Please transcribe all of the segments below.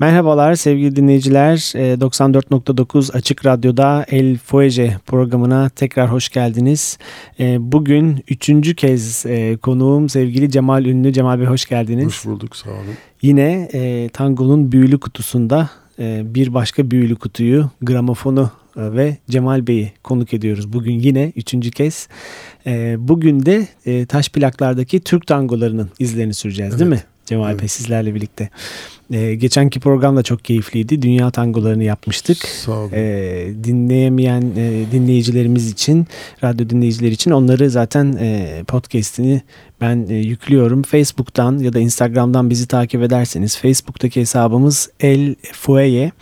Merhabalar sevgili dinleyiciler. 94.9 ee, Açık Radyo'da El Fuege programına tekrar hoş geldiniz. Ee, bugün üçüncü kez e, konuğum sevgili Cemal Ünlü. Cemal Bey hoş geldiniz. Hoş bulduk sağ olun. Yine e, tangonun büyülü kutusunda e, bir başka büyülü kutuyu, gramofonu ve Cemal Bey'i konuk ediyoruz. Bugün yine üçüncü kez. Bugün de taş plaklardaki Türk tangolarının izlerini süreceğiz evet. değil mi? Cemal evet. Bey sizlerle birlikte. Ee, geçenki program da çok keyifliydi. Dünya tangolarını yapmıştık. Sağ olun. Ee, dinleyemeyen e, dinleyicilerimiz için, radyo dinleyicileri için onları zaten e, podcast'ini ben e, yüklüyorum. Facebook'tan ya da Instagram'dan bizi takip ederseniz Facebook'taki hesabımız El Fueye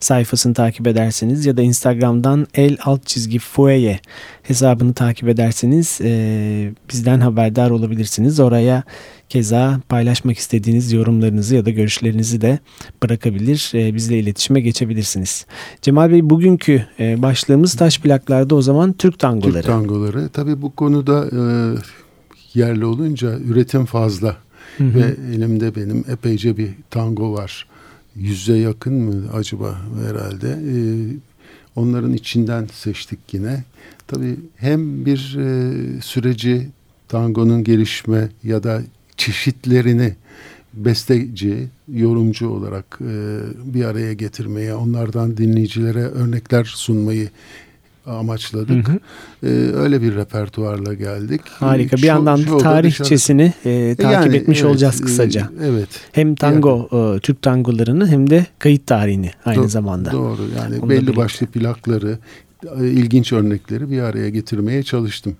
sayfasını takip ederseniz ya da Instagram'dan el alt çizgi fueye hesabını takip ederseniz e, bizden haberdar olabilirsiniz. Oraya keza paylaşmak istediğiniz yorumlarınızı ya da görüşlerinizi de bırakabilir, e, bizle iletişime geçebilirsiniz. Cemal Bey bugünkü e, başlığımız taş plaklarda o zaman Türk tangoları. Türk tangoları. Tabii bu konuda e, yerli olunca üretim fazla. Hı hı. Ve elimde benim epeyce bir tango var yüze yakın mı acaba herhalde. E, onların içinden seçtik yine. Tabii hem bir e, süreci tangonun gelişme ya da çeşitlerini besteci, yorumcu olarak e, bir araya getirmeye, onlardan dinleyicilere örnekler sunmayı amaçladık. Hı hı. Ee, öyle bir repertuarla geldik. Harika. Bir yandan da tarihçesini e, takip yani, etmiş evet, olacağız kısaca. E, evet. Hem tango, yani, e, Türk tangolarını hem de kayıt tarihini aynı do- zamanda. Doğru. Yani Onu belli başlı plakları, e, ilginç örnekleri bir araya getirmeye çalıştım.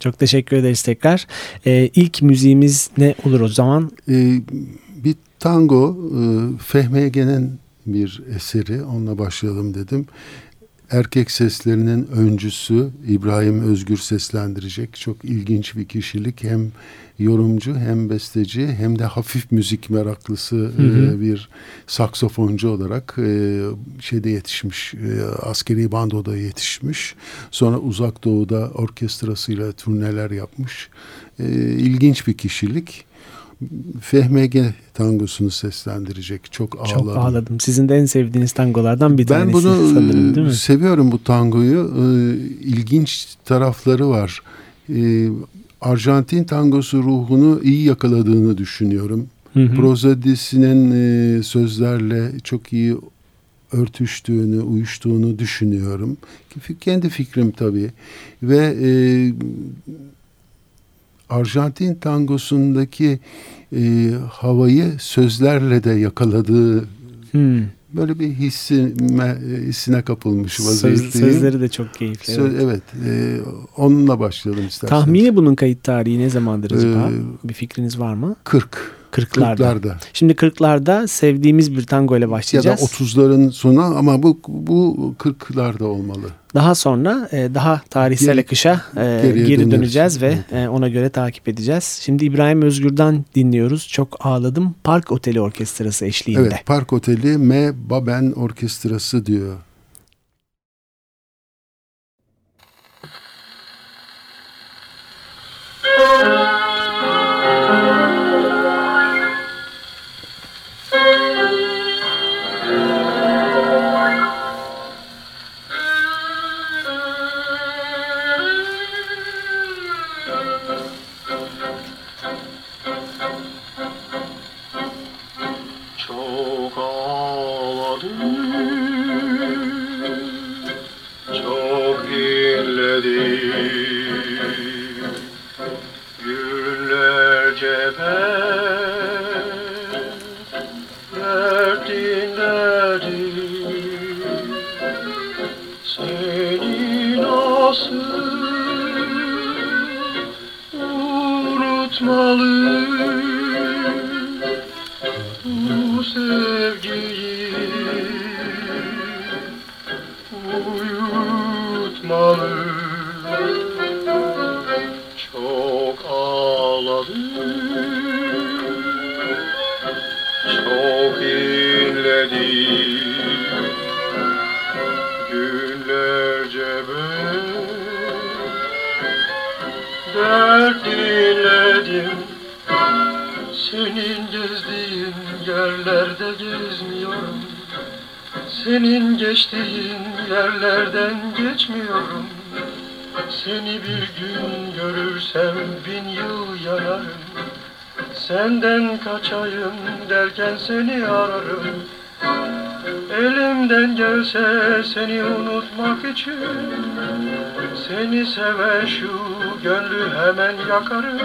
Çok teşekkür ederiz tekrar. Ee, ilk müziğimiz ne olur o zaman? Ee, bir tango, e, Fehmi Ege'nin bir eseri. Onunla başlayalım dedim erkek seslerinin öncüsü İbrahim Özgür seslendirecek. Çok ilginç bir kişilik. Hem yorumcu hem besteci hem de hafif müzik meraklısı hı hı. E, bir saksofoncu olarak e, şeyde yetişmiş. E, askeri bandoda yetişmiş. Sonra Uzak Doğu'da orkestrasıyla turneler yapmış. İlginç bir kişilik. Fehmege tangosunu seslendirecek. Çok ağladım. Çok ağladım. Sizin de en sevdiğiniz tangolardan bir tanesi ben bunu sanırım değil mi? seviyorum bu tangoyu. Ee, ilginç tarafları var. Ee, Arjantin tangosu ruhunu iyi yakaladığını düşünüyorum. Hı hı. E, sözlerle çok iyi örtüştüğünü, uyuştuğunu düşünüyorum. Kendi fikrim tabii. Ve e, Arjantin tangosundaki e, havayı sözlerle de yakaladığı hmm. böyle bir hissime, hissine kapılmış vaziyetteyim. Söz, sözleri de çok keyifli. Söz, evet. evet e, onunla başlayalım isterseniz. Tahmini bunun kayıt tarihi ne zamandır acaba? Ee, bir fikriniz var mı? 40. Kırklarda. Şimdi kırklarda sevdiğimiz bir tango ile başlayacağız. Ya da otuzların sonu ama bu bu kırklarda olmalı. Daha sonra e, daha tarihsel geri, akışa e, geri döneceğiz ve evet. E, ona göre takip edeceğiz. Şimdi İbrahim Özgür'den dinliyoruz. Çok ağladım. Park Oteli Orkestrası eşliğinde. Evet Park Oteli M. Baben Orkestrası diyor. Yerlerde gezmiyorum. Senin geçtiğin yerlerden geçmiyorum. Seni bir gün görürsem bin yıl yanarım. Senden kaçayım derken seni ararım. Elimden gelse seni unutmak için Seni seven şu gönlü hemen yakarım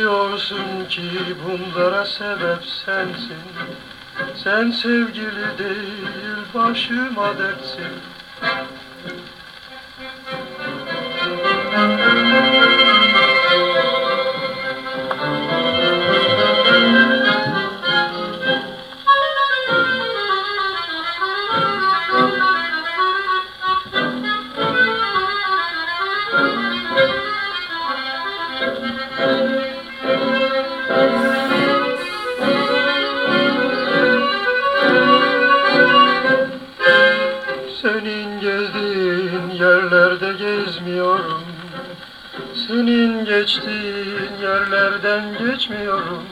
Biliyorsun ki bunlara sebep sensin. Sen sevgili değil başıma dertsin. Senin Senin geçtiğin yerlerden geçmiyorum.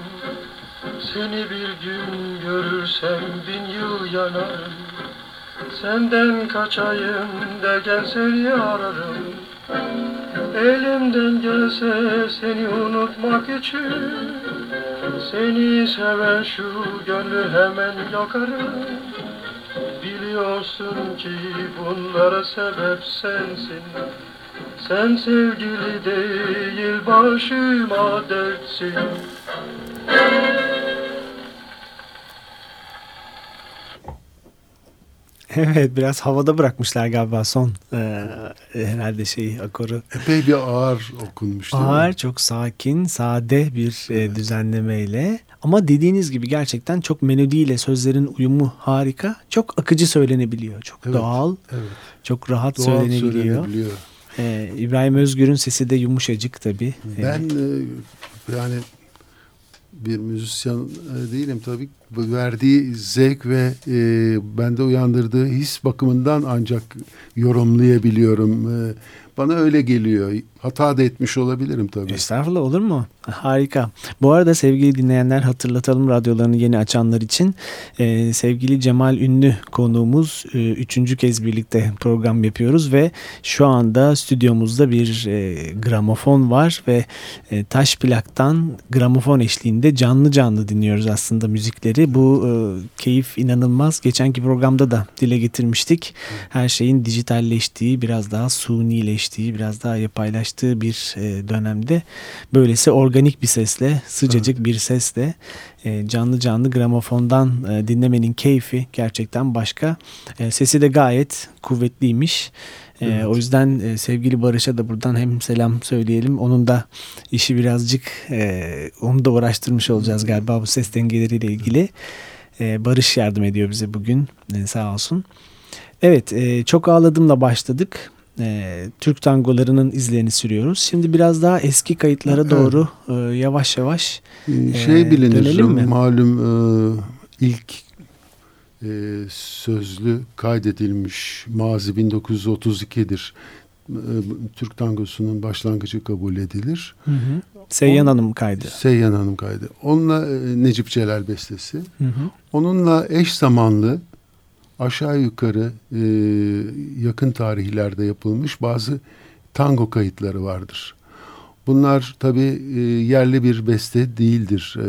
Seni bir gün görürsem bin yıl yanarım Senden kaçayım derken seni ararım. Elimden gelse seni unutmak için Seni seven şu gönlü hemen yakarım. Biliyorsun ki bunlara sebep sensin Sen sevgili değil başıma dertsin Evet biraz havada bırakmışlar galiba son e, herhalde şeyi akoru. Epey bir ağır okunmuş değil Ağır mi? çok sakin sade bir e, düzenlemeyle ama dediğiniz gibi gerçekten çok melodiyle sözlerin uyumu harika. Çok akıcı söylenebiliyor. Çok Evet, doğal, Evet. çok rahat Doğal söylenebiliyor. söylenebiliyor. E, İbrahim Özgür'ün sesi de yumuşacık tabii. Ben e, yani bir müzisyen e, değilim tabii. Verdiği zevk ve e, bende uyandırdığı his bakımından ancak yorumlayabiliyorum. E, bana öyle geliyor. Hata da etmiş olabilirim tabii. Estağfurullah olur mu? Harika. Bu arada sevgili dinleyenler hatırlatalım radyolarını yeni açanlar için. Ee, sevgili Cemal Ünlü konuğumuz e, üçüncü kez birlikte program yapıyoruz ve şu anda stüdyomuzda bir e, gramofon var ve e, taş plaktan gramofon eşliğinde canlı canlı dinliyoruz aslında müzikleri. Bu e, keyif inanılmaz. Geçenki programda da dile getirmiştik. Her şeyin dijitalleştiği, biraz daha sunileştiği, biraz daha yapaylaştığı bir e, dönemde böylesi organik bir sesle, sıcacık bir sesle e, canlı canlı gramofondan e, dinlemenin keyfi gerçekten başka. E, sesi de gayet kuvvetliymiş. E, Evet. O yüzden e, sevgili Barış'a da buradan hem selam söyleyelim. Onun da işi birazcık e, onu da uğraştırmış olacağız galiba bu ses dengeleriyle ilgili. E, Barış yardım ediyor bize bugün. E, sağ olsun. Evet e, çok ağladımla başladık. E, Türk tangolarının izlerini sürüyoruz. Şimdi biraz daha eski kayıtlara Evet. doğru e, yavaş yavaş E, şey Ee, bilinir dönelim mi? malum e, ilk e, sözlü kaydedilmiş mazi 1932'dir. E, Türk tangosunun başlangıcı kabul edilir. Seyyan O- Hanım kaydı. Seyyan Hanım kaydı. Onunla e, Necip Celal bestesi. Hı hı. Onunla eş zamanlı aşağı yukarı e, yakın tarihlerde yapılmış bazı tango kayıtları vardır. Bunlar tabii e, yerli bir beste değildir. E,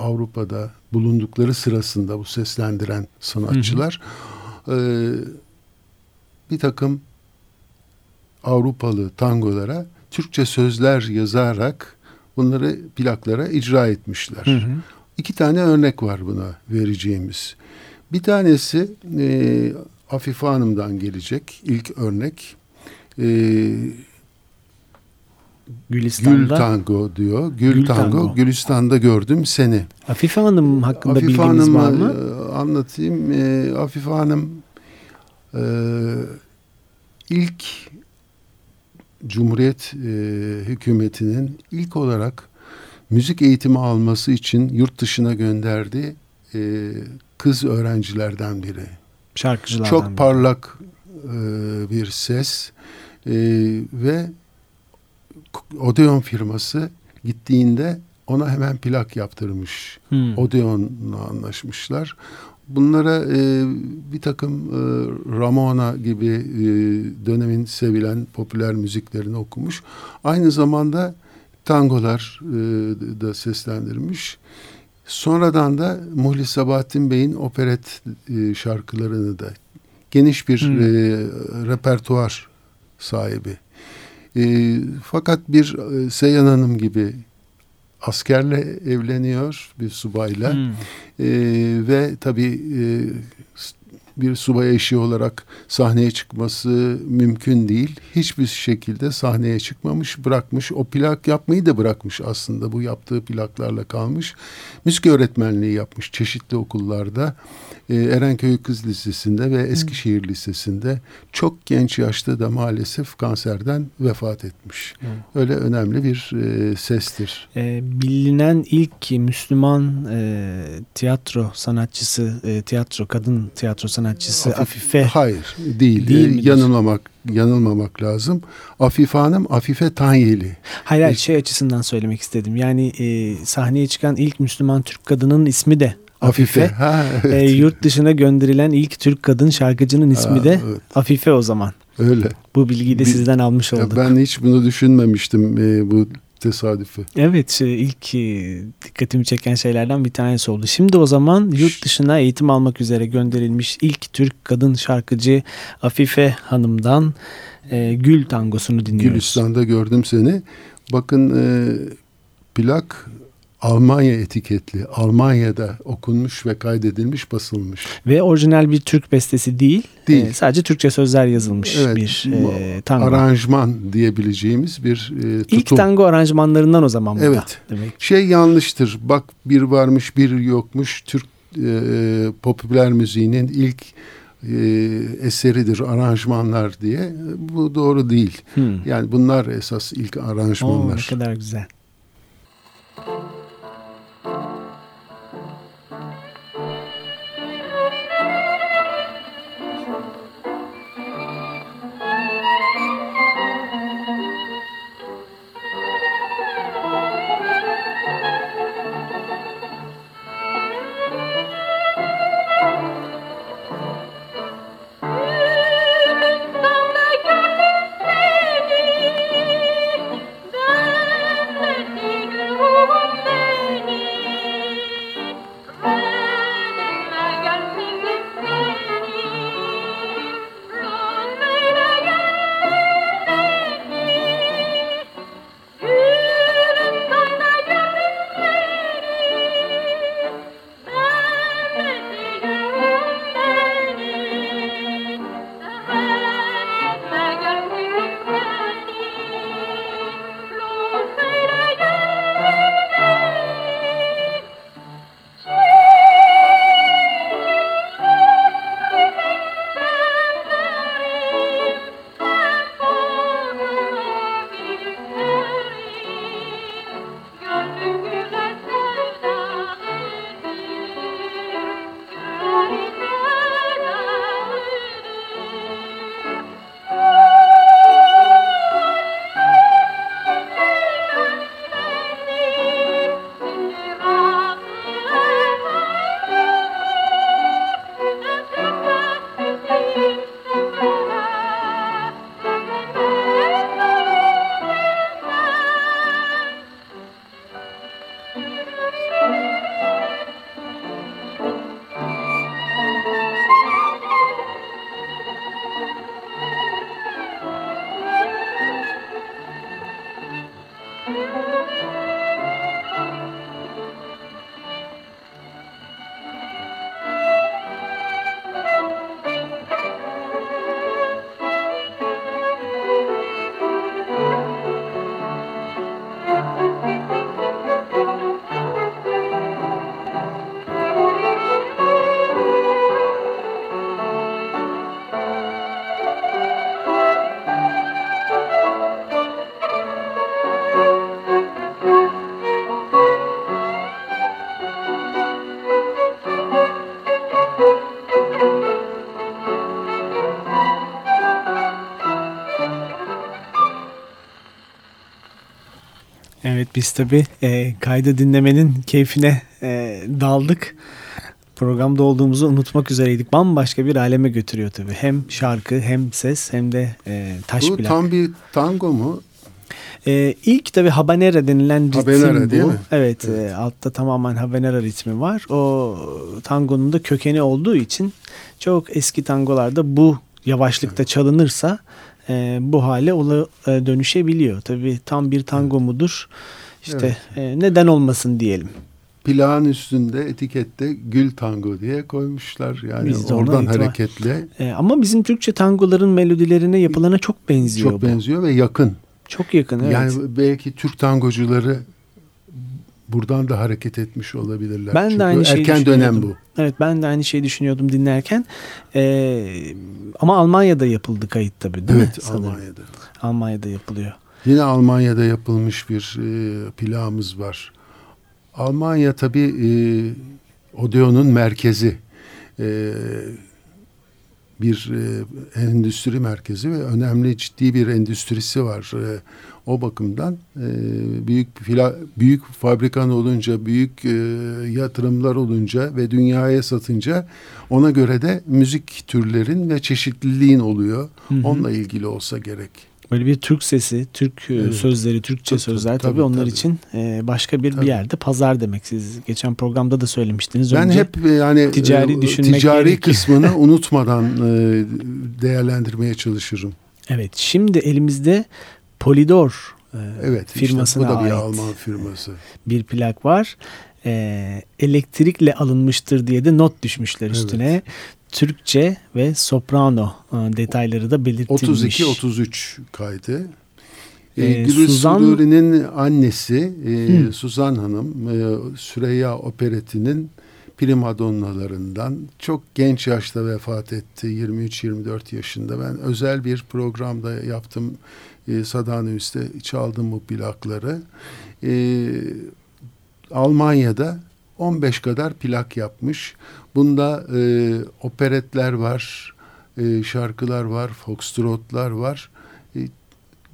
Avrupa'da bulundukları sırasında bu seslendiren sanatçılar e, bir takım Avrupalı tangolara Türkçe sözler yazarak bunları plaklara icra etmişler. Hı hı. İki tane örnek var buna vereceğimiz. Bir tanesi e, Afife Hanım'dan gelecek ilk örnek. E, Gülistan'da. Gül Tango diyor. Gül, Gül tango, Tango. Gülistan'da gördüm seni. Afife Hanım hakkında Afife bilginiz Hanım'ı var mı? e, anlatayım. E, Afife Hanım e, ilk Cumhuriyet e, hükümetinin ilk olarak müzik eğitimi alması için yurt dışına gönderdiği e, kız öğrencilerden biri. Şarkıcılardan. Çok biri. parlak e, bir ses e, ve Odeon firması gittiğinde ona hemen plak yaptırmış. Hmm. Odeon'la anlaşmışlar. Bunlara e, bir takım e, Ramona gibi e, dönemin sevilen popüler müziklerini okumuş. Aynı zamanda tangolar e, da seslendirmiş. Sonradan da Muhlis Sabahattin Bey'in operet e, şarkılarını da geniş bir hmm. e, repertuar sahibi. E, fakat bir e, Seyhan Hanım gibi askerle evleniyor bir subayla hmm. e, ve tabii e, bir subay eşi olarak sahneye çıkması mümkün değil. Hiçbir şekilde sahneye çıkmamış, bırakmış. O plak yapmayı da bırakmış aslında. Bu yaptığı plaklarla kalmış. Müzik öğretmenliği yapmış çeşitli okullarda. Ee, Erenköy Kız Lisesi'nde ve Eskişehir Lisesi'nde çok genç yaşta da maalesef kanserden vefat etmiş. Hı. Öyle önemli bir e, sestir. E, bilinen ilk Müslüman e, tiyatro sanatçısı, e, tiyatro kadın tiyatro sanatçısı Afif, Afife. Hayır, değil. değil e, yanılmamak yanılmamak lazım. Afife Hanım Afife Tanyeli. Hayır, hayır şey açısından söylemek istedim. Yani e, sahneye çıkan ilk Müslüman Türk kadının ismi de Afife. Afife. Ha, evet. e, yurt dışına gönderilen ilk Türk kadın şarkıcının ismi ha, de evet. Afife o zaman. Öyle. Bu bilgiyi de Bir, sizden almış olduk. Ben hiç bunu düşünmemiştim e, bu tesadüfü. Evet şey, ilk e, dikkatimi çeken şeylerden bir tanesi oldu. Şimdi o zaman yurt dışına eğitim almak üzere gönderilmiş ilk Türk kadın şarkıcı Afife Hanım'dan e, Gül tangosunu dinliyoruz. Gülistan'da gördüm seni. Bakın e, plak Almanya etiketli, Almanya'da okunmuş ve kaydedilmiş, basılmış. Ve orijinal bir Türk bestesi değil, değil. E, sadece Türkçe sözler yazılmış evet, bir e, tango. Aranjman diyebileceğimiz bir e, tutum. İlk tango aranjmanlarından o zaman bu Evet. Demek. Şey yanlıştır, bak bir varmış bir yokmuş, Türk e, popüler müziğinin ilk e, eseridir aranjmanlar diye. Bu doğru değil. Hmm. Yani bunlar esas ilk aranjmanlar. Oo, ne kadar güzel. Biz tabii e, kaydı dinlemenin keyfine e, daldık. Programda olduğumuzu unutmak üzereydik. Bambaşka bir aleme götürüyor tabii. Hem şarkı hem ses hem de e, taş Bu plak. tam bir tango mu? Ee, ilk tabii habanera denilen ritim Habanera bu. değil mi? Evet, Evet. e, altta tamamen habanera ritmi var. O tangonun da kökeni olduğu için çok eski tangolarda bu yavaşlıkta çalınırsa e, bu hale ola, e, dönüşebiliyor. Tabii tam bir tango mudur? İşte e, neden olmasın diyelim. Plağın üstünde etikette gül tango diye koymuşlar. Yani Biz oradan hareketle E, ama bizim Türkçe tangoların melodilerine yapılana çok benziyor çok bu. benziyor ve yakın. Çok yakın evet. Yani belki Türk tangocuları buradan da hareket etmiş olabilirler. Ben de Çünkü aynı şeyi erken dönem düşünüyordum. bu. Evet ben de aynı şeyi düşünüyordum dinlerken. Ee, ama Almanya'da yapıldı kayıt tabii değil mi? Evet. Almanya'da. Almanya'da yapılıyor. Yine Almanya'da yapılmış bir e, plağımız var. Almanya tabii e, Odeon'un merkezi. E, bir e, endüstri merkezi ve önemli ciddi bir endüstrisi var. E, o bakımdan e, büyük fila, büyük fabrikan olunca, büyük e, yatırımlar olunca ve dünyaya satınca ona göre de müzik türlerin ve çeşitliliğin oluyor. Hı hı. Onunla ilgili olsa gerek. Böyle bir Türk sesi, Türk e, Evet. sözleri, Türkçe Tabii, sözler tabii, tabii, onlar tabii. için başka bir Tabii. bir yerde pazar demek. Siz geçen programda da söylemiştiniz. Ben Önce hep yani ticari düşünmek ticari kısmını unutmadan değerlendirmeye çalışırım. Evet şimdi elimizde Polidor e, Evet, firmasına işte bu da bir ait Alman firması. bir plak var. E, elektrikle alınmıştır diye de not düşmüşler Evet. üstüne. Türkçe ve soprano e, detayları da belirtilmiş. 32-33 kaydı. E, Ee, Gülü Suzan- Sururi'nin annesi e, Hı. Suzan Hanım e, Süreyya Opereti'nin primadonnalarından çok genç yaşta vefat etti. 23-24 yaşında. Ben özel bir programda yaptım. E, Sadanüs'te çaldım bu plakları. E, Almanya'da 15 kadar plak yapmış. Bunda e, operetler var, e, şarkılar var, foxtrotlar var. E,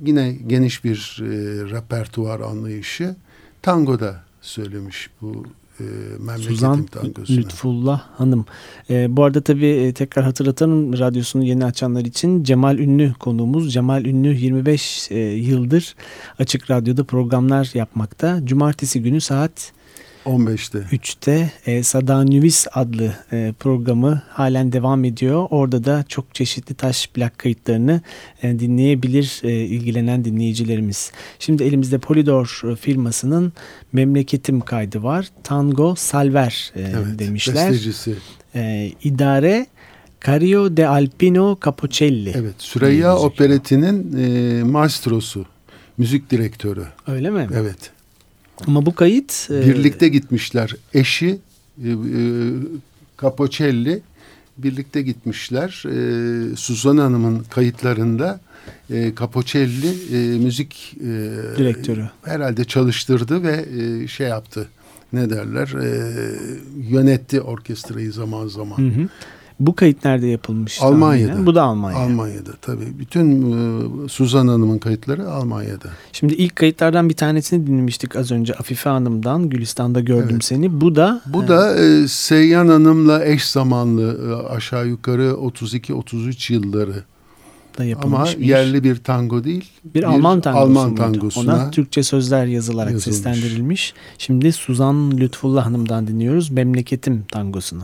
yine geniş bir e, repertuar anlayışı. Tango da söylemiş bu e, memleketim Suzan. Lütfullah Hanım. Ee, bu arada tabii e, tekrar hatırlatalım radyosunu yeni açanlar için Cemal Ünlü konuğumuz. Cemal Ünlü 25 e, yıldır Açık Radyo'da programlar yapmakta. Cumartesi günü saat 15'te. 3'te e, Sada Nüvis adlı e, programı halen devam ediyor. Orada da çok çeşitli taş plak kayıtlarını e, dinleyebilir e, ilgilenen dinleyicilerimiz. Şimdi elimizde Polydor e, firmasının Memleketim kaydı var. Tango Salver e, Evet, demişler. bestecisi. E, idare Cario de Alpino Capocelli. Evet, Süreyya. Opereti'nin e, maestrosu, müzik direktörü. Öyle mi? Evet. Ama bu kayıt e, Birlikte gitmişler. Eşi e, e, Capocelli birlikte gitmişler. E, Suzan Hanım'ın kayıtlarında e, Capocelli e, müzik e, Direktörü. herhalde çalıştırdı ve e, şey yaptı. Ne derler? E, yönetti orkestrayı zaman zaman. Hı hı. Bu kayıt nerede yapılmış? Almanya'da. tahminen? Bu da Almanya. Almanya'da tabii. Bütün e, Suzan Hanım'ın kayıtları Almanya'da. Şimdi ilk kayıtlardan bir tanesini dinlemiştik az önce Afife Hanım'dan. Gülistan'da gördüm Evet. seni. Bu da Bu da e, Seyyan Hanım'la eş zamanlı e, aşağı yukarı 32-33 yılları. da yapılmış Ama bir, yerli bir tango değil. bir Alman tangosu Alman tangosuna Ona Türkçe sözler yazılarak yazılmış. seslendirilmiş. Şimdi Suzan Lütfullah Hanım'dan dinliyoruz. Memleketim tangosunu.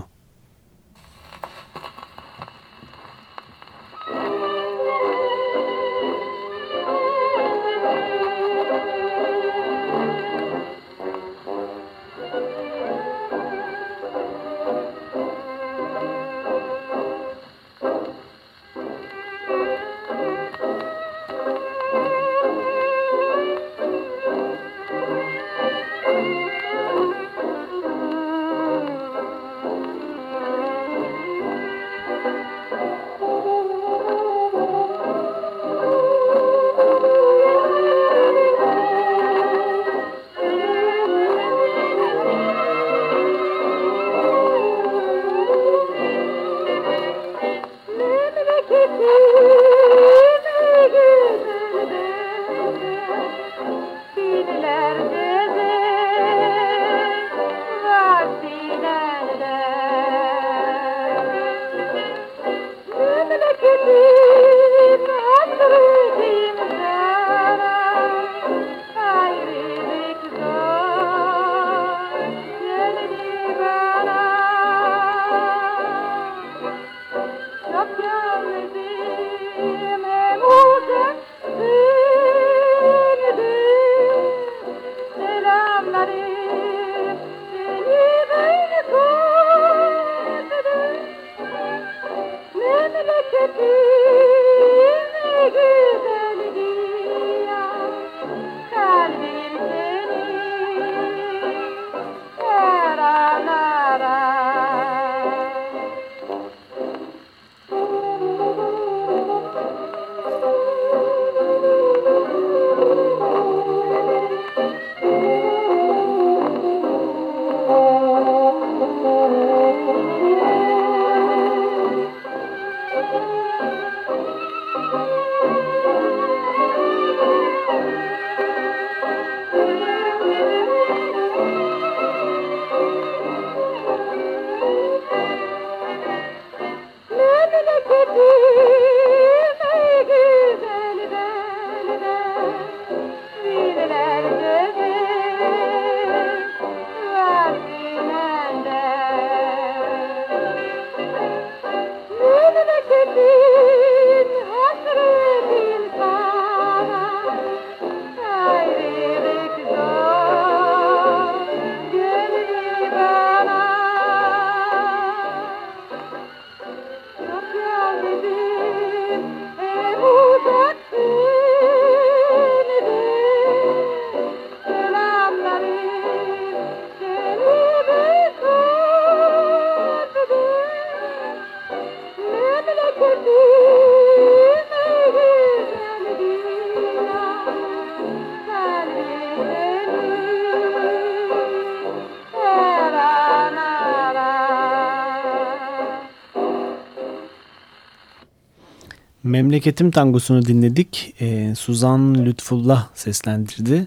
Memleketim tangosunu dinledik. Ee, Suzan Lütfullah seslendirdi.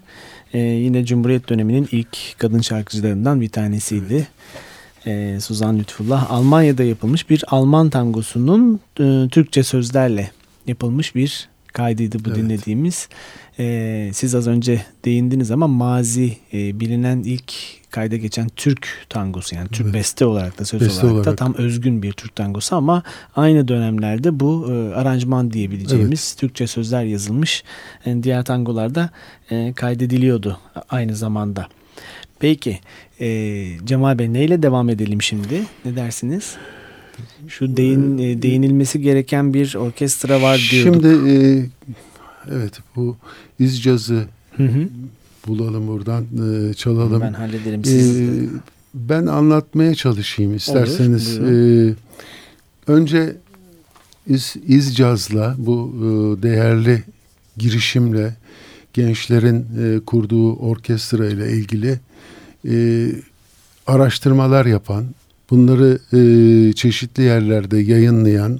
Ee, yine Cumhuriyet döneminin ilk kadın şarkıcılarından bir tanesiydi. Ee, Suzan Lütfullah Almanya'da yapılmış bir Alman tangosunun e, Türkçe sözlerle yapılmış bir kaydıydı bu evet. dinlediğimiz. Ee, siz az önce değindiniz ama mazi e, bilinen ilk kayda geçen Türk tangosu yani Türk evet. beste olarak da söz beste olarak, da tam özgün bir Türk tangosu ama aynı dönemlerde bu e, aranjman diyebileceğimiz evet. Türkçe sözler yazılmış yani diğer tangolarda e, kaydediliyordu aynı zamanda. Peki e, Cemal Bey neyle devam edelim şimdi? Ne dersiniz? Şu değin, e, değinilmesi gereken bir orkestra var diyorduk. Şimdi e, evet bu İzcaz'ı hı hı. bulalım buradan e, çalalım. Ben hallederim siz. E, ben anlatmaya çalışayım isterseniz. Olur, e, önce İz, İzcaz'la bu e, değerli girişimle gençlerin e, kurduğu orkestra ile ilgili e, araştırmalar yapan, bunları e, çeşitli yerlerde yayınlayan,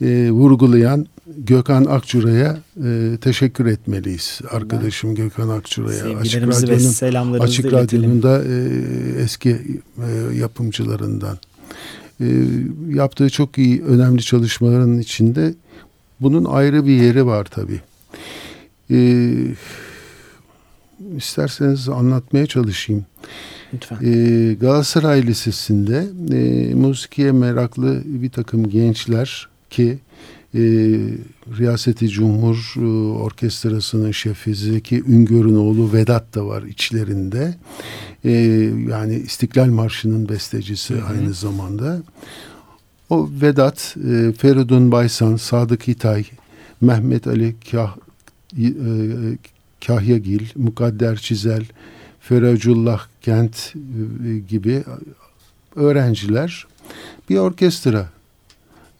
e, vurgulayan Gökhan Akçura'ya e, teşekkür etmeliyiz. Arkadaşım ben, Gökhan Akçura'ya. Açık Radyo'nun, Açık Radyo'nun da e, eski e, yapımcılarından. E, yaptığı çok iyi, önemli çalışmaların içinde bunun ayrı bir yeri var tabii. E, isterseniz anlatmaya çalışayım. Lütfen. Ee, Galatasaray Lisesi'nde e, müzikiye meraklı bir takım gençler ki e, Riyaseti Cumhur e, Orkestrası'nın şefi Zeki Üngör'ün oğlu Vedat da var içlerinde. E, yani İstiklal Marşı'nın bestecisi hı hı. aynı zamanda. O Vedat, e, Feridun Baysan, Sadık İtay, Mehmet Ali Kah, e, Kahyagil, Mukadder Çizel, Feracullah Kent e, gibi öğrenciler bir orkestra.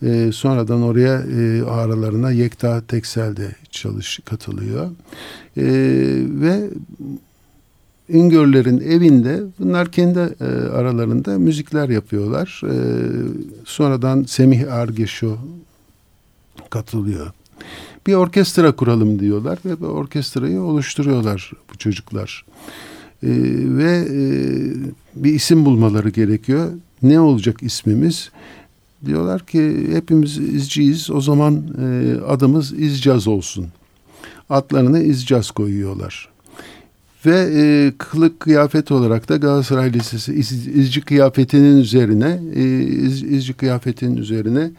E, sonradan oraya e, aralarına Yekta Teksel'de çalış katılıyor. Ve Üngörlerin evinde bunlar kendi aralarında müzikler yapıyorlar. Sonradan Semih Argeşo katılıyor bir orkestra kuralım diyorlar ve bu orkestrayı oluşturuyorlar bu çocuklar. E, ve e, bir isim bulmaları gerekiyor. Ne olacak ismimiz? Diyorlar ki hepimiz izciyiz o zaman e, adımız İzcaz olsun. Adlarını İzcaz koyuyorlar. Ve e, kılık kıyafet olarak da Galatasaray Lisesi iz, izci kıyafetinin üzerine iz, izci kıyafetinin üzerine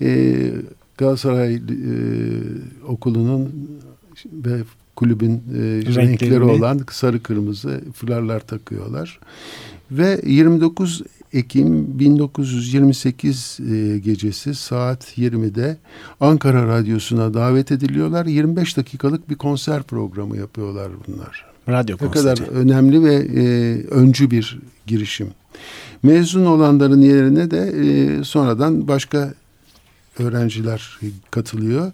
e, Galatasaray okulunun ve kulübün e, renkleri olan sarı kırmızı fularlar takıyorlar. Ve 29 Ekim 1928 e, gecesi saat 20'de Ankara Radyosu'na davet ediliyorlar. 25 dakikalık bir konser programı yapıyorlar bunlar. Radyo konseri. Ne kadar önemli ve e, öncü bir girişim. Mezun olanların yerine de e, sonradan başka öğrenciler katılıyor.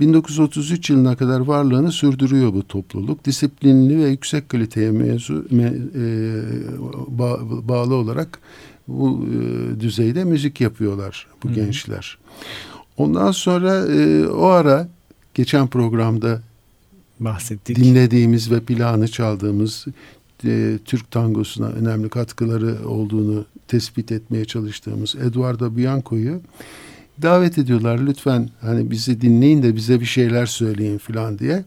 1933 yılına kadar varlığını sürdürüyor bu topluluk. Disiplinli ve yüksek kaliteye mevzu, me, e, ba, bağlı olarak bu e, düzeyde müzik yapıyorlar bu Hı-hı. gençler. Ondan sonra e, o ara geçen programda bahsettik. Dinlediğimiz ve planı çaldığımız e, Türk tangosuna önemli katkıları olduğunu tespit etmeye çalıştığımız Eduardo Bianco'yu davet ediyorlar lütfen hani bizi dinleyin de bize bir şeyler söyleyin falan diye.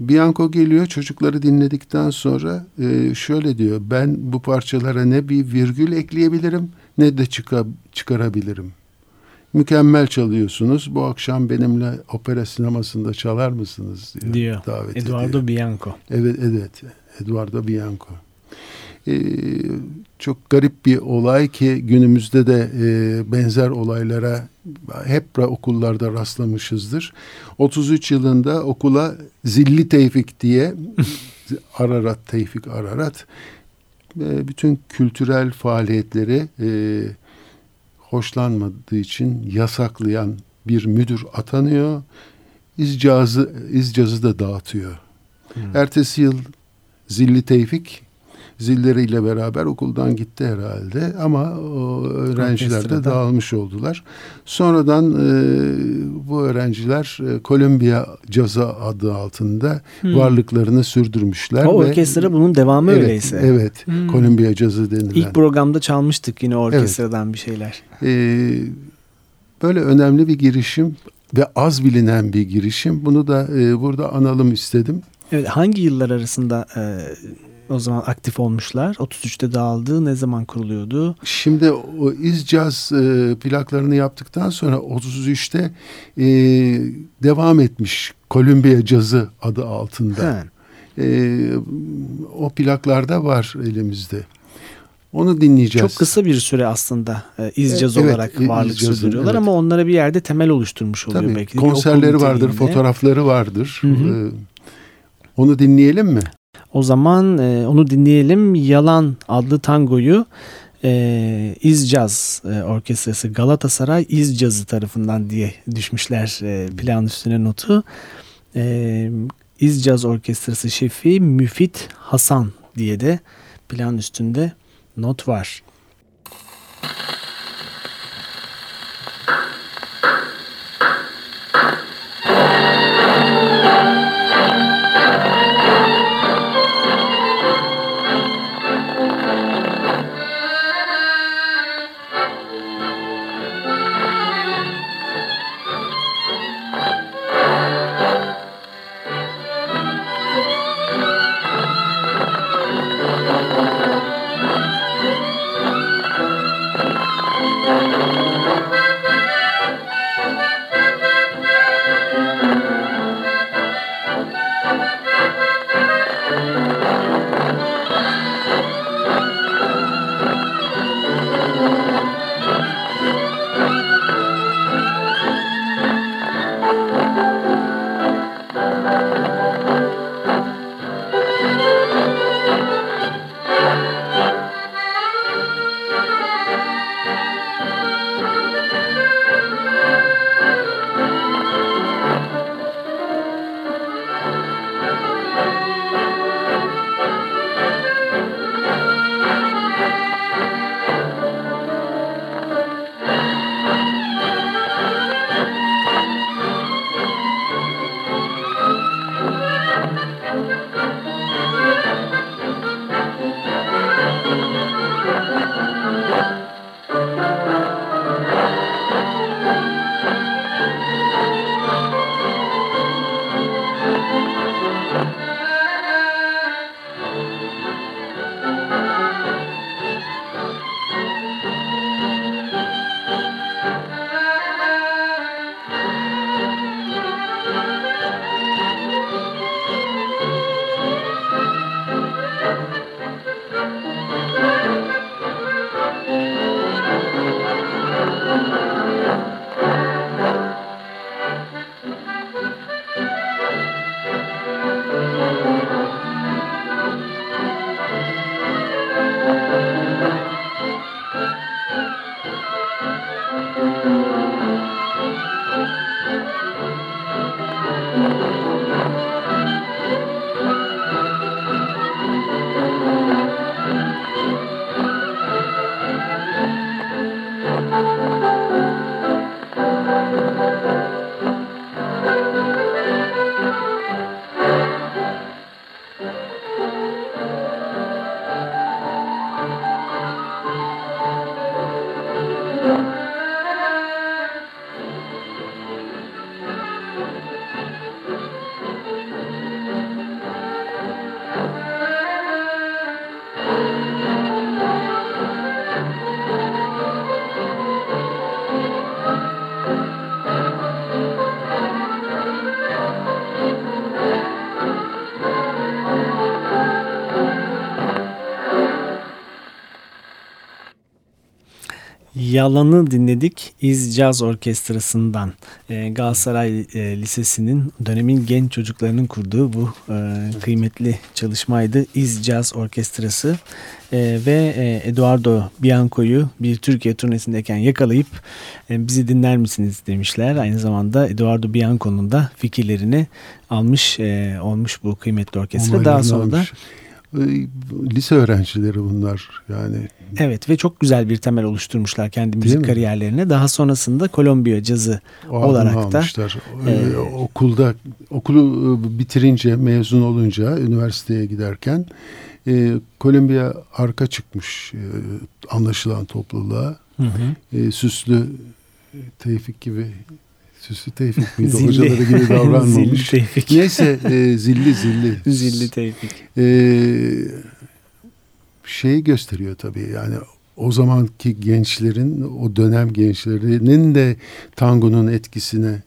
Bianco geliyor çocukları dinledikten sonra e, şöyle diyor ben bu parçalara ne bir virgül ekleyebilirim ne de çıka, çıkarabilirim. Mükemmel çalıyorsunuz. Bu akşam benimle opera sinemasında çalar mısınız diyor. diyor. Davet Eduardo ediyor. Bianco. Evet evet. Eduardo Bianco e, çok garip bir olay ki günümüzde de e, benzer olaylara hep okullarda rastlamışızdır. 33 yılında okula Zilli Tevfik diye Ararat Tevfik Ararat e, bütün kültürel faaliyetleri e, hoşlanmadığı için yasaklayan bir müdür atanıyor. İzcazı, izcazı da dağıtıyor. Hmm. Ertesi yıl Zilli Tevfik zilleriyle beraber okuldan gitti herhalde ama o öğrenciler de dağılmış oldular. Sonradan e, bu öğrenciler e, Kolombiya Caza adı altında hmm. varlıklarını sürdürmüşler. O orkestra bunun devamı evet, öyleyse. Evet. Hmm. Kolombiya Cazı denilen. İlk programda çalmıştık yine orkestradan evet. bir şeyler. Ee, böyle önemli bir girişim ve az bilinen bir girişim. Bunu da e, burada analım istedim. Evet, hangi yıllar arasında e, o zaman aktif olmuşlar? 33'te dağıldı. Ne zaman kuruluyordu? Şimdi o İzcaz e, plaklarını yaptıktan sonra 33'te e, devam etmiş Kolombiya Cazı adı altında. E, o plaklarda var elimizde. Onu dinleyeceğiz. Çok kısa bir süre aslında e, izcaz evet, olarak varlık izcazın, sürdürüyorlar evet. ama onlara bir yerde temel oluşturmuş oluyor Tabii, belki. Konserleri vardır, fotoğrafları vardır. Hı hı. Ee, onu dinleyelim mi? O zaman e, onu dinleyelim. Yalan adlı tangoyu e, İzcaz e, Orkestrası Galatasaray İzcazı tarafından diye düşmüşler e, plan üstüne notu. E, İzcaz Orkestrası şefi Müfit Hasan diye de plan üstünde not var. Yalan'ı dinledik İz Caz Orkestrası'ndan. E, Galatasaray e, Lisesi'nin dönemin genç çocuklarının kurduğu bu e, kıymetli çalışmaydı. İz Caz Orkestrası e, ve e, Eduardo Bianco'yu bir Türkiye turnesindeyken yakalayıp e, bizi dinler misiniz demişler. Aynı zamanda Eduardo Bianco'nun da fikirlerini almış e, olmuş bu kıymetli orkestra. Daha sonra da e, lise öğrencileri bunlar yani. Evet ve çok güzel bir temel oluşturmuşlar kendi müzik kariyerlerine. Daha sonrasında Kolombiya cazı o olarak almışlar. da e, okulda okulu e, bitirince mezun olunca üniversiteye giderken e, Kolombiya arka çıkmış e, anlaşılan topluluğa. Hı hı. E, süslü Tevfik gibi Süslü Tevfik miydi? Zilli. Hocaları gibi davranmamış. zilli Tevfik. Neyse e, zilli zilli. zilli Tevfik. E, şeyi gösteriyor tabii yani o zamanki gençlerin, o dönem gençlerinin de tangonun etkisine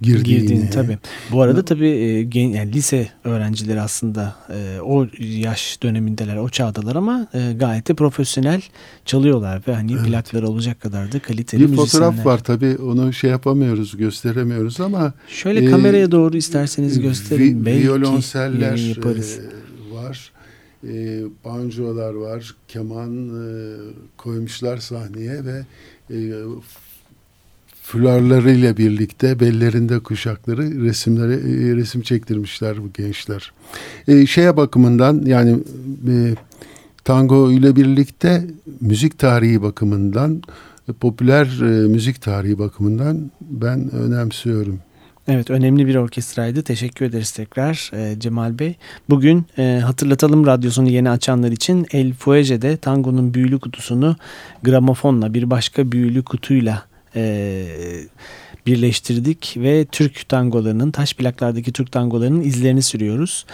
girdiğini. girdiğini tabii. Bu arada tabii e, gen, yani lise öğrencileri aslında e, o yaş dönemindeler, o çağdalar ama e, gayet de profesyonel çalıyorlar ve hani evet. plakları olacak kadar da kaliteli Bir fotoğraf var tabii onu şey yapamıyoruz, gösteremiyoruz ama şöyle e, kameraya doğru isterseniz gösterin. Vi, Belki violonseller yaparız. E, var. E, banjolar var, keman e, koymuşlar sahneye ve e, fularlarıyla birlikte bellerinde kuşakları resimleri e, resim çektirmişler bu gençler. E, şeye bakımından yani e, tango ile birlikte müzik tarihi bakımından e, popüler e, müzik tarihi bakımından ben önemsiyorum. Evet önemli bir orkestraydı. Teşekkür ederiz tekrar e, Cemal Bey. Bugün e, hatırlatalım radyosunu yeni açanlar için El Fuege'de tangonun büyülü kutusunu gramofonla bir başka büyülü kutuyla e, birleştirdik ve Türk tangolarının, taş plaklardaki Türk tangolarının izlerini sürüyoruz.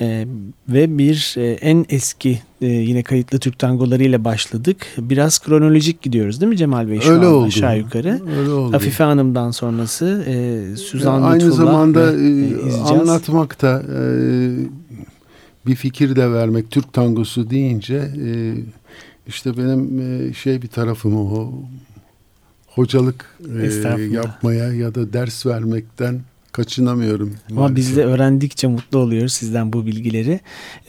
E, ve bir e, en eski e, yine kayıtlı Türk tangolarıyla başladık. Biraz kronolojik gidiyoruz değil mi Cemal Bey şu Öyle oldu. aşağı yukarı? Öyle oldu. Afife Hanım'dan sonrası e, Suzan yani Aynı zamanda e, anlatmak da e, bir fikir de vermek Türk tangosu deyince e, işte benim e, şey bir tarafım o hocalık e, yapmaya ya da ders vermekten kaçınamıyorum. Ama maalesef. biz de öğrendikçe mutlu oluyoruz sizden bu bilgileri.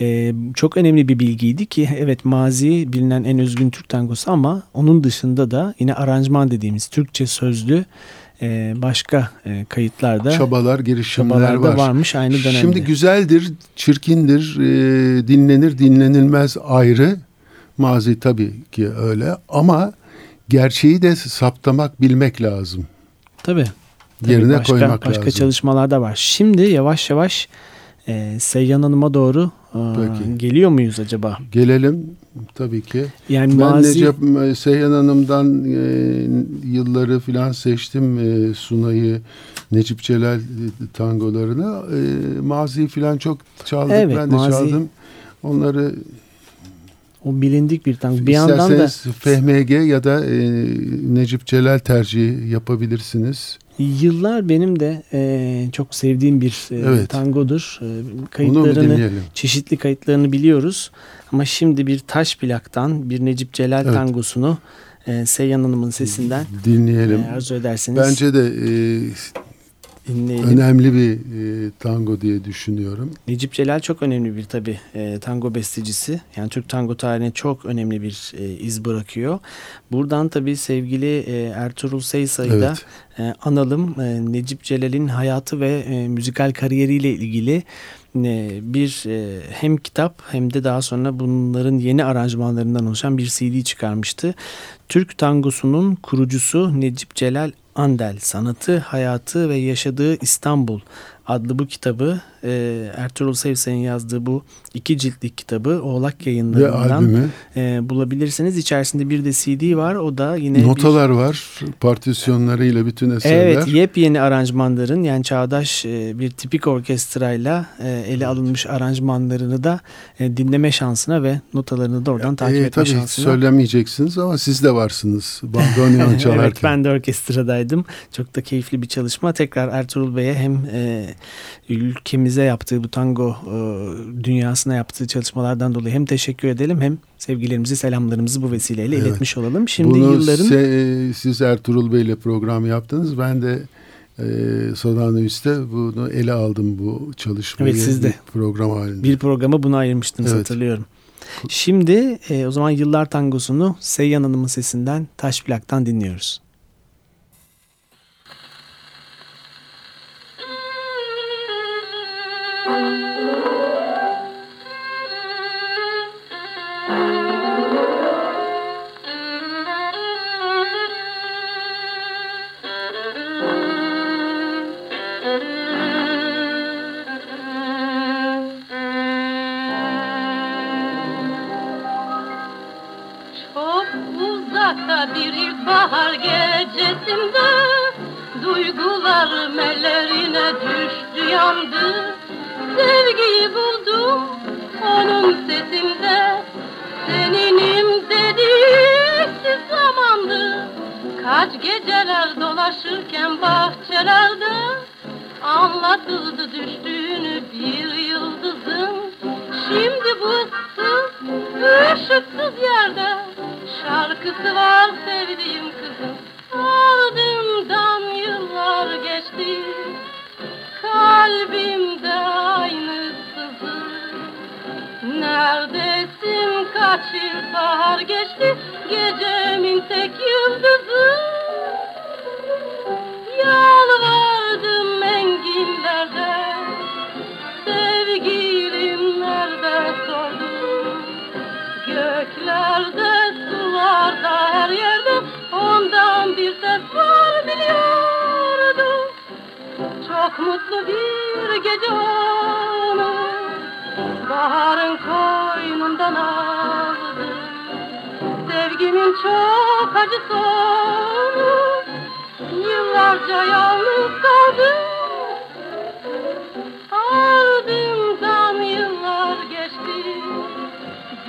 Ee, çok önemli bir bilgiydi ki evet mazi bilinen en özgün Türk tangosu ama onun dışında da yine aranjman dediğimiz Türkçe sözlü e, başka e, kayıtlarda çabalar, girişimler var. varmış aynı dönemde. Şimdi güzeldir, çirkindir, e, dinlenir, dinlenilmez ayrı. Mazi tabii ki öyle ama gerçeği de saptamak, bilmek lazım. Tabii. Yerine başka, koymak başka lazım. Başka çalışmalar da var. Şimdi yavaş yavaş e, Seyyan Hanım'a doğru e, geliyor muyuz acaba? Gelelim tabii ki. Yani ben mazi... Necep e, Seyhan Hanım'dan e, yılları filan seçtim e, Sunay'ı Necip Celal e, tangolarını. E, mazi filan çok çaldık evet, ben de mazi... çaldım. Onları o bilindik bir tank. Bir yandan da FMG ya da e, Necip Celal tercihi yapabilirsiniz. Yıllar benim de e, çok sevdiğim bir e, evet. tangodur. E, kayıtlarını, çeşitli kayıtlarını biliyoruz. Ama şimdi bir taş plaktan bir Necip Celal evet. tangosunu e, Seyyan Hanım'ın sesinden dinleyelim. E, arzu ederseniz. Bence de e, dinleyelim. Önemli bir e, tango diye düşünüyorum. Necip Celal çok önemli bir tabi e, tango bestecisi. Yani Türk tango tarihine çok önemli bir e, iz bırakıyor. Buradan tabi sevgili e, Ertuğrul Seysa'yı da e, analım. E, Necip Celal'in hayatı ve e, müzikal kariyeriyle ilgili e, bir e, hem kitap hem de daha sonra bunların yeni aranjmanlarından oluşan bir CD çıkarmıştı. Türk tangosunun kurucusu Necip Celal Andel Sanatı, Hayatı ve Yaşadığı İstanbul adlı bu kitabı e, Ertuğrul Sevsen'in yazdığı bu iki ciltlik kitabı Oğlak yayınlarından e, bulabilirsiniz. İçerisinde bir de CD var. O da yine notalar bir, var. Partisyonlarıyla bütün eserler. Evet, yepyeni aranjmanların yani çağdaş e, bir tipik orkestrayla e, ele alınmış aranjmanlarını da e, dinleme şansına ve notalarını da oradan e, takip e, etme tabii şansına. söylemeyeceksiniz ama siz de varsınız. Bandoneon çalarken. evet, ben de orkestradaydım. Çok da keyifli bir çalışma. Tekrar Ertuğrul Bey'e hem e, ülkemize yaptığı bu tango e, dünyasına yaptığı çalışmalardan dolayı hem teşekkür edelim hem sevgilerimizi selamlarımızı bu vesileyle evet. iletmiş olalım. Şimdi Bunu yılların se, siz Ertuğrul Bey ile program yaptınız. Ben de e, Sodano Üste bunu ele aldım bu çalışmayı. Evet siz de. program halinde. Bir programı buna ayırmıştınız evet. hatırlıyorum. Şimdi e, o zaman Yıllar Tangosu'nu Seyyan Hanım'ın sesinden Taş Plak'tan dinliyoruz. Yandı Sevgiyi buldum onun sesinde. Seninim dedi zamandı. Kaç geceler dolaşırken bahçelerde Anlatıldı düştüğünü bir yıldızın. Şimdi bu ıssız, ışıksız yerde. Şarkısı var sevdiğim kızım Ardımdan yıllar geçti Kaç yıl bahar geçti Gecemin tek yıldızı. Yalvardım enginlerde Sevgilim nerede sordum Göklerde sularda her yerde Ondan bir ses var biliyordum Çok mutlu bir gece onu Baharın koynundan aldım Sevgimin çok acı sonu Yıllarca yalnız kaldım. Ardımdan yıllar geçti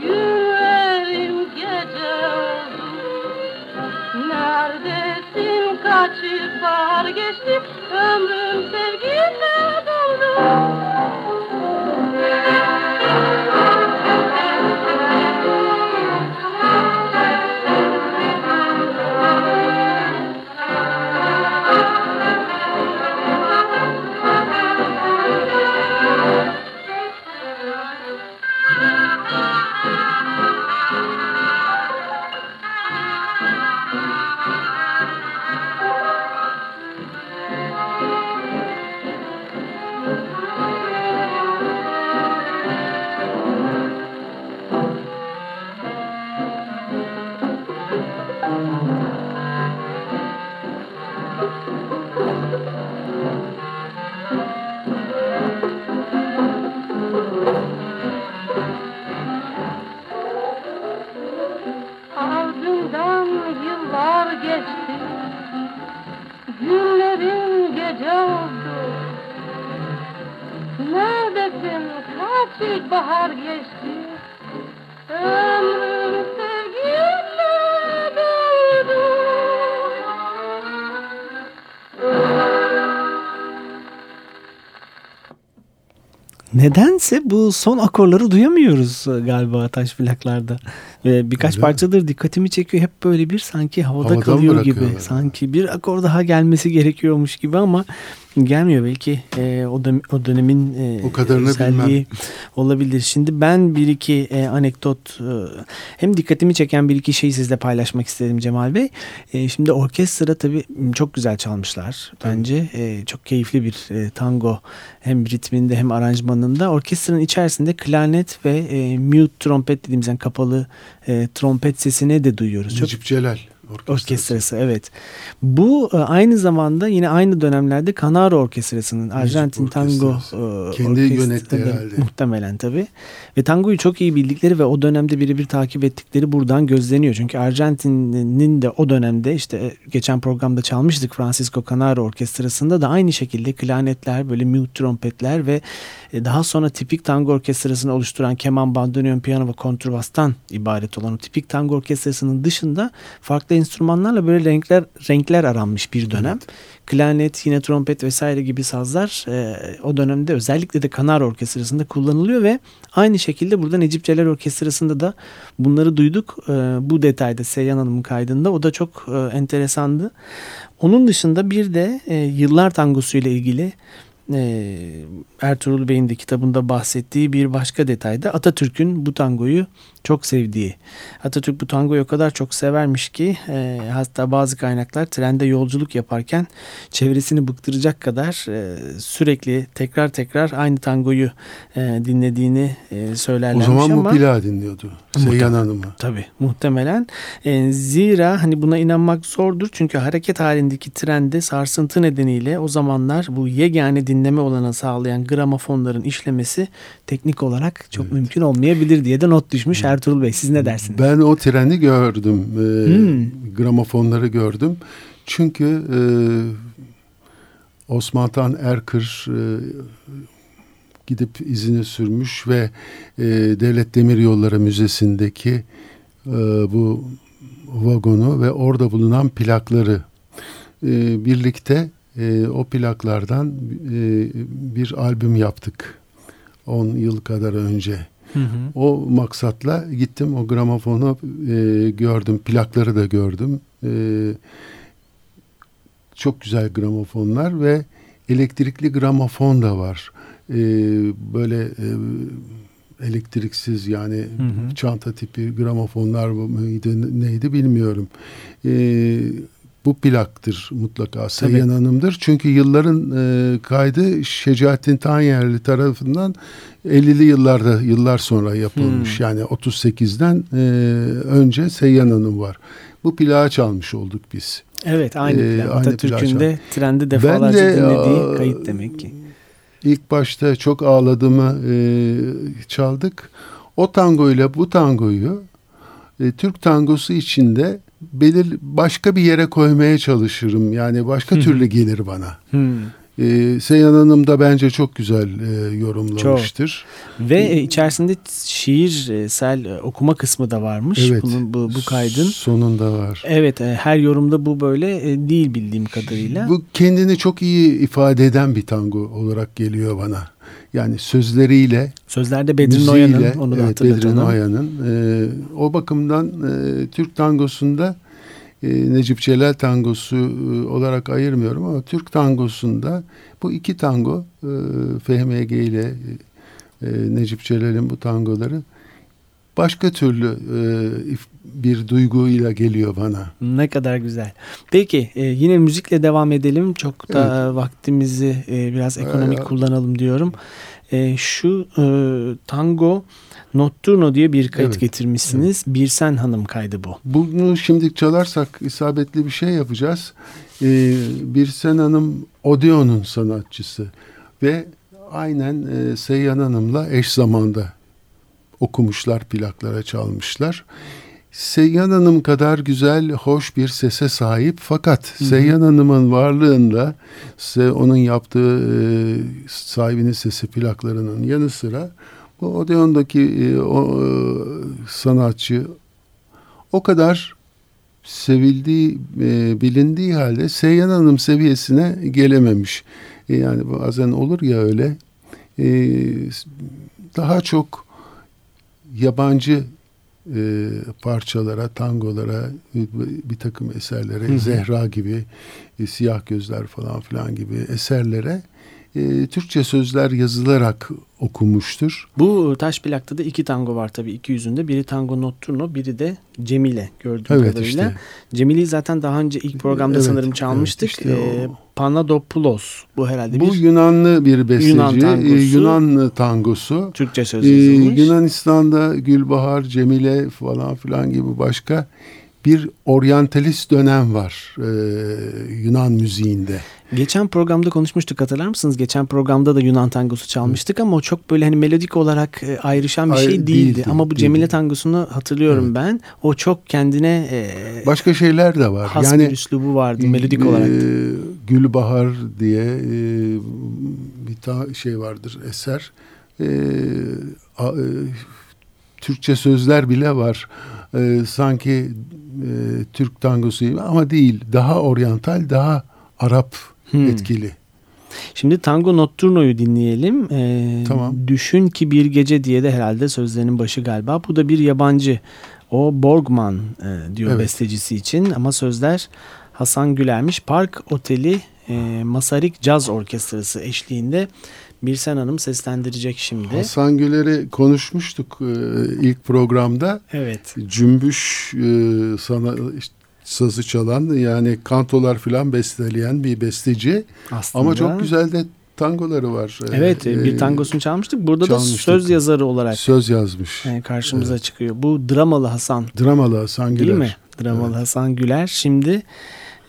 Günlerim gece oldu. Neredesin kaçıp bahar geçti Ömrüm sevgiyle Nedense bu son akorları duyamıyoruz galiba taş plaklarda. Ve birkaç Öyle mi? parçadır dikkatimi çekiyor. Hep böyle bir sanki havada Havadan kalıyor gibi. Sanki bir akor daha gelmesi gerekiyormuş gibi ama gelmiyor. Belki e, o, dön- o dönemin e, O kadarını bilmem. olabilir. Şimdi ben bir iki e, anekdot e, hem dikkatimi çeken bir iki şeyi sizle paylaşmak istedim Cemal Bey. E, şimdi orkestra tabii çok güzel çalmışlar. Bence e, çok keyifli bir e, tango hem ritminde hem aranjmanında. Orkestranın içerisinde klarnet ve e, mute trompet dediğimiz yani kapalı e, trompet sesini de duyuyoruz. Necip Celal orkestrası. Orkestrası evet. Bu e, aynı zamanda yine aynı dönemlerde Canaro Orkestrası'nın Arjantin Tango e, Kendi yönetti herhalde. Muhtemelen tabii. Ve tangoyu çok iyi bildikleri ve o dönemde birebir takip ettikleri buradan gözleniyor. Çünkü Arjantin'in de o dönemde işte e, geçen programda çalmıştık Francisco Canaro Orkestrası'nda da aynı şekilde klarnetler, böyle mute trompetler ve daha sonra tipik tango orkestrasını oluşturan keman, bandoneon, piyano ve kontrbastan ibaret olan o tipik tango orkestrasının dışında farklı enstrümanlarla böyle renkler renkler aranmış bir dönem. Klarnet, yine trompet vesaire gibi sazlar e, o dönemde özellikle de Kanar Orkestrası'nda kullanılıyor ve aynı şekilde burada Necip Celal Orkestrası'nda da bunları duyduk. E, bu detayda Seyyan Hanım'ın kaydında o da çok e, enteresandı. Onun dışında bir de e, Yıllar Tangosu ile ilgili e, Ertuğrul Bey'in de kitabında bahsettiği bir başka detayda Atatürk'ün bu tangoyu çok sevdiği. Atatürk bu tangoyu o kadar çok severmiş ki e, hatta bazı kaynaklar trende yolculuk yaparken çevresini bıktıracak kadar e, sürekli tekrar tekrar aynı tangoyu e, dinlediğini e, O söylerlermiş zaman ama. plağı dinliyordu. Seyyan Hanım'ı. Tabii muhtemelen. E, zira hani buna inanmak zordur. Çünkü hareket halindeki trende sarsıntı nedeniyle o zamanlar bu yegane dinleme olanağı sağlayan gramofonların işlemesi teknik olarak çok mümkün olmayabilir diye de not düşmüş Ertuğrul Bey. Siz ne dersiniz? Ben o treni gördüm. Ee, Hmm. Gramofonları gördüm. Çünkü e, Osman Tan Erkır e, gidip izini sürmüş ve e, Devlet Demiryolları Müzesi'ndeki e, bu vagonu ve orada bulunan plakları e, birlikte e, o plaklardan e, bir albüm yaptık 10 yıl kadar önce. Hı hı. O maksatla gittim o gramofonu e, gördüm, plakları da gördüm. E, çok güzel gramofonlar ve elektrikli gramofon da var. E, böyle e, elektriksiz yani Hı hı. çanta tipi gramofonlar mıydı neydi bilmiyorum. E, bu plaktır mutlaka Seyyan Hanım'dır. Çünkü yılların e, kaydı Şecaettin Tanyerli tarafından 50'li yıllarda yıllar sonra yapılmış. Hmm. Yani 38'den e, önce Seyyan Hanım var. Bu plağı çalmış olduk biz. Evet aynı Ee, plan. Atatürk'ün plan. de trende defalarca Ben de, dinlediği aa, kayıt demek ki. İlk başta çok ağladığımı e, çaldık. O tangoyla bu tangoyu e, Türk tangosu içinde belir başka bir yere koymaya çalışırım. Yani başka Hı hı. türlü gelir bana. Hmm. E, Seyhan Hanım da bence çok güzel e, yorumlamıştır. Ve e, içerisinde şiirsel e, okuma kısmı da varmış. Evet. Bunun, bu, bu kaydın. Sonunda var. Evet e, her yorumda bu böyle e, değil bildiğim kadarıyla. Bu kendini çok iyi ifade eden bir tango olarak geliyor bana. Yani sözleriyle, Sözlerde Bedri müziğiyle, Noyan'ın onu da evet, Bedri hatırlatalım. Noyan'ın. e, o bakımdan e, Türk tangosunda e, Necip Celal tangosu e, olarak ayırmıyorum ama Türk tangosunda bu iki tango e, FHMG ile e, Necip Celal'in bu tangoları başka türlü e, bir duyguyla geliyor bana. Ne kadar güzel. Peki e, yine müzikle devam edelim. Çok da vaktimizi e, biraz ekonomik Ee, kullanalım diyorum. E, şu e, tango Notturno diye bir kayıt Evet, getirmişsiniz. Birsen Hanım kaydı bu. Bunu şimdi çalarsak isabetli bir şey yapacağız. Ee, Birsen Hanım Odeon'un sanatçısı ve aynen e, Seyyan Hanım'la eş zamanda okumuşlar, plaklara çalmışlar. Seyyan Hanım kadar güzel, hoş bir sese sahip fakat Seyyan Hanım'ın varlığında onun yaptığı e, sahibinin sesi plaklarının yanı sıra bu Odeon'daki e, o e, sanatçı o kadar sevildiği, e, bilindiği halde Seyyan Hanım seviyesine gelememiş. E, yani bazen olur ya öyle. E, daha çok yabancı e, parçalara, tangolara, bir, takım eserlere, Hı hı. Zehra gibi, e, Siyah Gözler falan filan gibi eserlere e, Türkçe sözler yazılarak okumuştur. Bu taş plakta da iki tango var tabii iki yüzünde. Biri tango notturno, biri de Cemile gördüğüm Evet kadarıyla. işte. Cemile'yi zaten daha önce ilk programda Evet, sanırım çalmıştık. evet, işte o. Ee, Panadopoulos bu herhalde Bu bir Yunanlı bir besteci, Yunan tangosu. e, Yunan tangosu. Türkçe söz Ee, yazılmış. Yunanistan'da Gülbahar, Cemile falan filan gibi başka bir oryantalist dönem var ee, Yunan müziğinde. Geçen programda konuşmuştuk hatırlar mısınız? Geçen programda da Yunan tangosu çalmıştık ama o çok böyle hani melodik olarak e, ayrışan bir Ay- şey değildi. değildi, ama bu değildi. Cemile tangosunu hatırlıyorum Evet. ben. O çok kendine e, Başka şeyler de var. has yani bir üslubu vardı melodik e, olarak. Gülbahar diye e, bir ta şey vardır eser. E, a- e, Türkçe sözler bile var. E, sanki e, Türk tangosu gibi ama değil. Daha oryantal, daha Arap Hmm. etkili. Şimdi Tango Notturno'yu dinleyelim. Ee, Tamam. Düşün ki bir gece diye de herhalde sözlerinin başı galiba. Bu da bir yabancı. O Borgman e, diyor Evet. bestecisi için ama sözler Hasan Güler'miş. Park Oteli e, Masaryk Caz Orkestrası eşliğinde Birsen Hanım seslendirecek şimdi. Hasan Güler'i konuşmuştuk e, ilk programda. Evet. Cümbüş e, sana sazı çalan yani kantolar filan besteleyen bir besteci. Aslında. Ama çok güzel de tangoları var. Evet e, bir tangosunu çalmıştık. Burada çalmıştık. da söz yazarı olarak Söz yazmış. e, karşımıza çıkıyor. Bu dramalı Hasan Dramalı Hasan Güler. Değil mi? Dramalı Hasan Güler. Şimdi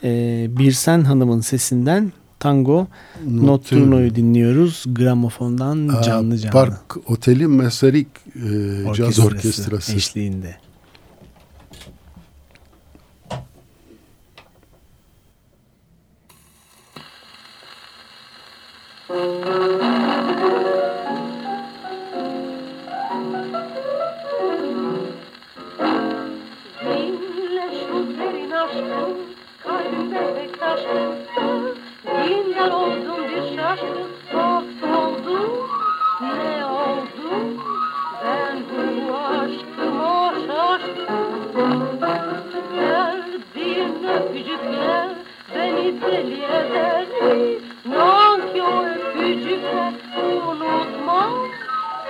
e, Birsen Hanım'ın sesinden Tango Notturno'yu dinliyoruz. Gramofondan canlı canlı. Park Oteli Mesarik e, Caz Orkestrası. eşliğinde. Verdiğin öpücükler beni deli eder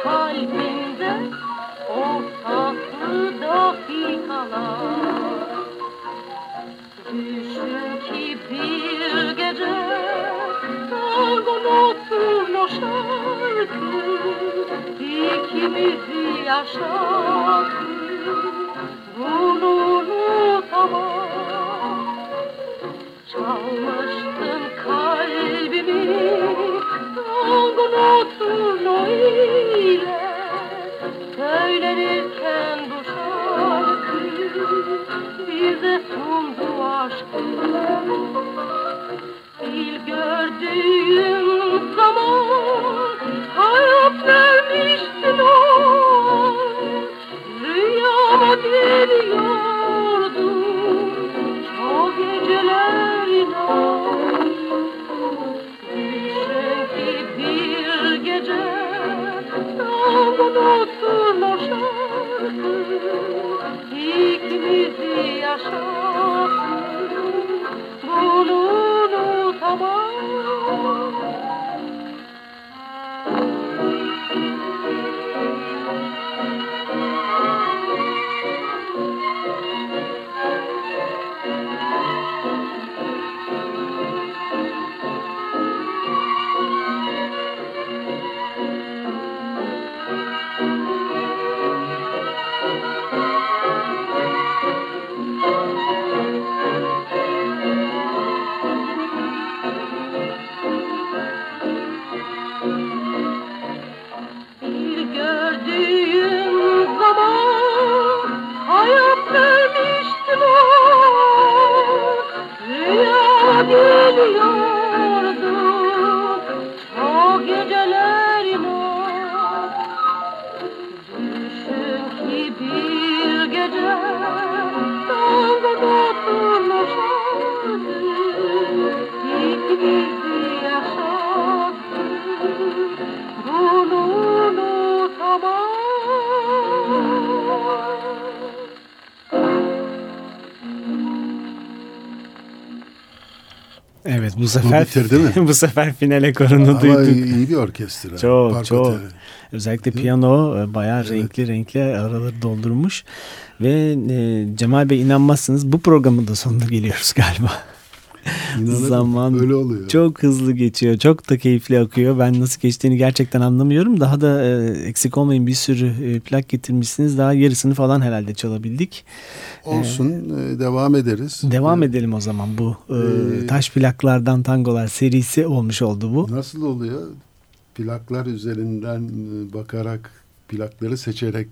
kalbimde o tatlı dakikalar. Düşün ki bir gece Tango notun o şarkı ikimizi yaşattı. Bunu bu sefer bitirdi mi? bu sefer finale korunu Ama duyduk. iyi bir orkestra. Çok, Park çok. Özellikle piyano e, bayağı Evet. renkli renkli araları doldurmuş. Ve e, Cemal Bey inanmazsınız bu programın da sonuna geliyoruz galiba. Zaman öyle oluyor. Çok hızlı geçiyor. Çok da keyifli akıyor. Ben nasıl geçtiğini gerçekten anlamıyorum. Daha da e, eksik olmayın bir sürü e, plak getirmişsiniz. Daha yarısını falan herhalde çalabildik. Olsun e, devam ederiz. Devam E, edelim o zaman bu e, Ee, taş plaklardan tangolar serisi olmuş oldu bu. Nasıl oluyor? Plaklar üzerinden e, bakarak plakları seçerek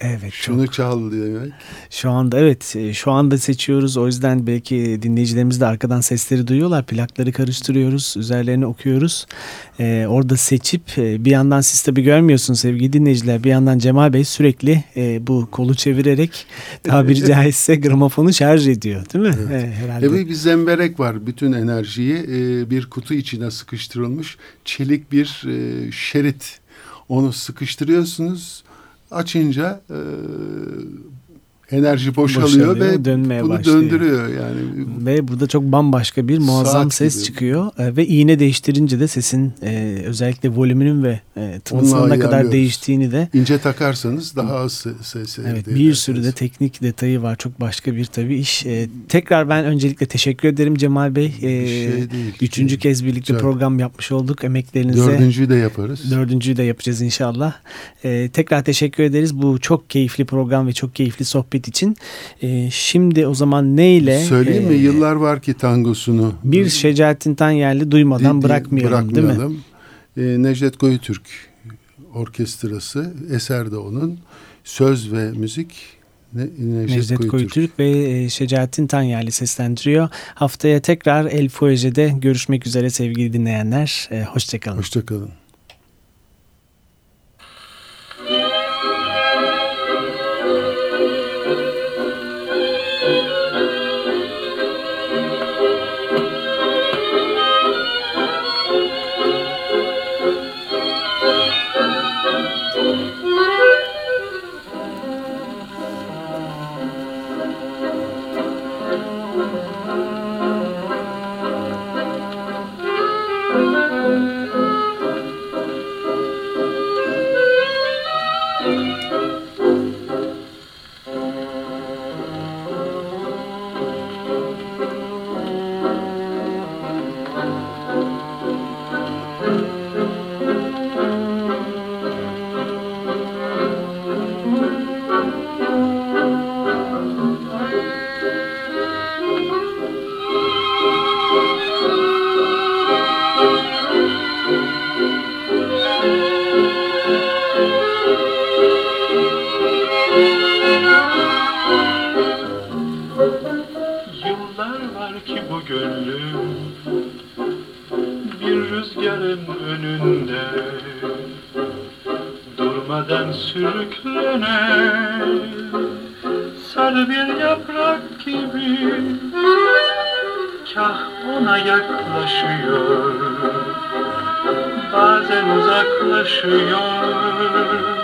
Evet çok. şunu çal demek. Şu anda evet e, şu anda seçiyoruz. O yüzden belki dinleyicilerimiz de arkadan sesleri duyuyorlar. Plakları karıştırıyoruz. Üzerlerini okuyoruz. Ee, orada seçip e, bir yandan siz tabii görmüyorsunuz sevgili dinleyiciler. Bir yandan Cemal Bey sürekli e, bu kolu çevirerek tabiri caizse gramofonu şarj ediyor. Değil mi? Evet. E, herhalde. E bir, bir zemberek var. Bütün enerjiyi e, bir kutu içine sıkıştırılmış çelik bir e, şerit. Onu sıkıştırıyorsunuz. Açınca enerji boşalıyor, Boşalıyor, ve dönmeye bunu başlıyor. döndürüyor yani. Ve burada çok bambaşka bir muazzam Saat ses gibi. çıkıyor. E, ve iğne değiştirince de sesin e, özellikle volümünün ve e, tınısının ne kadar değiştiğini de İnce takarsanız daha az se- ses Evet bir sürü de edersiniz. teknik detayı var. Çok başka bir tabii iş. Ee, tekrar ben öncelikle teşekkür ederim Cemal Bey. Ee, Bir şey değil. Üçüncü kez birlikte Güzel. program yapmış olduk. Emeklerinize Dördüncüyü de yaparız. dördüncüyü de yapacağız inşallah. Ee, tekrar teşekkür ederiz. Bu çok keyifli program ve çok keyifli sohbet sohbet için. E, şimdi o zaman neyle? Söyleyeyim mi? Yıllar var ki tangosunu. Bir Şecaettin Tanyerli duymadan bırakmayalım, değil mi? E, Necdet Goyutürk Orkestrası eser de onun. Söz ve müzik ne, Necdet, Necdet Koyutürk, Koyutürk ve e, Şecaettin Tanyerli seslendiriyor. Haftaya tekrar El Fuege'de görüşmek üzere sevgili dinleyenler. E, hoşçakalın. Yıllar var ki bu gönlüm Bir rüzgarın önünde. Durmadan sürüklener Sarı bir yaprak gibi Kah ona yaklaşıyor. Bazen uzaklaşıyor.